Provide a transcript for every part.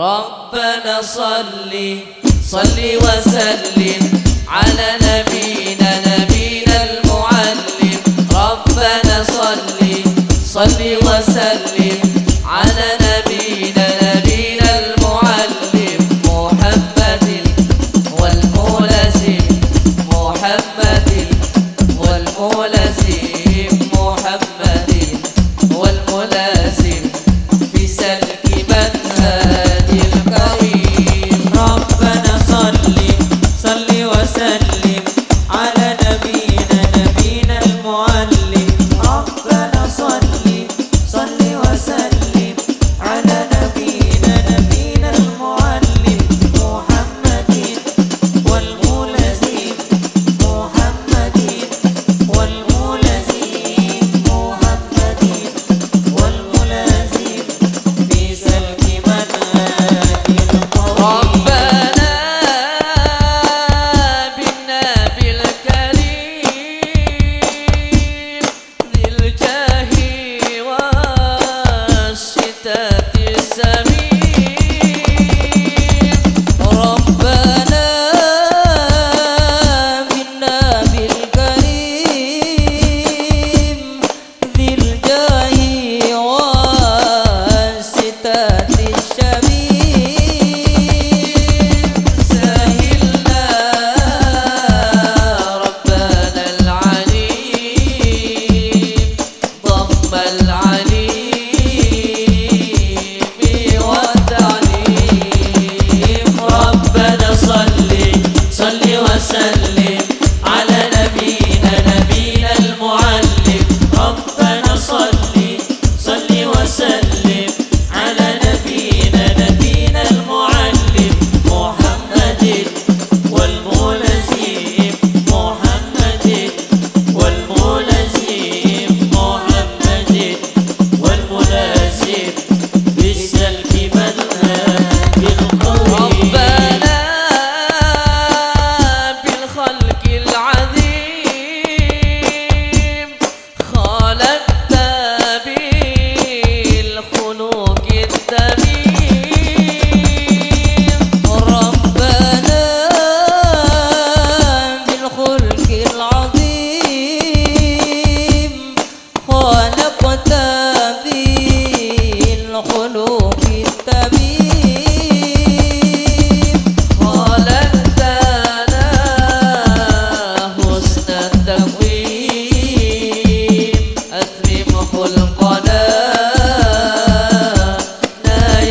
ربنا صلي صلي وسلم على السميع المخلوق التبيب قال لنا حسن التقويم. أسلم خلقنا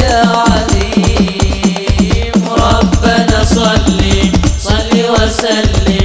يا عليم. ربنا صل صل وسلم.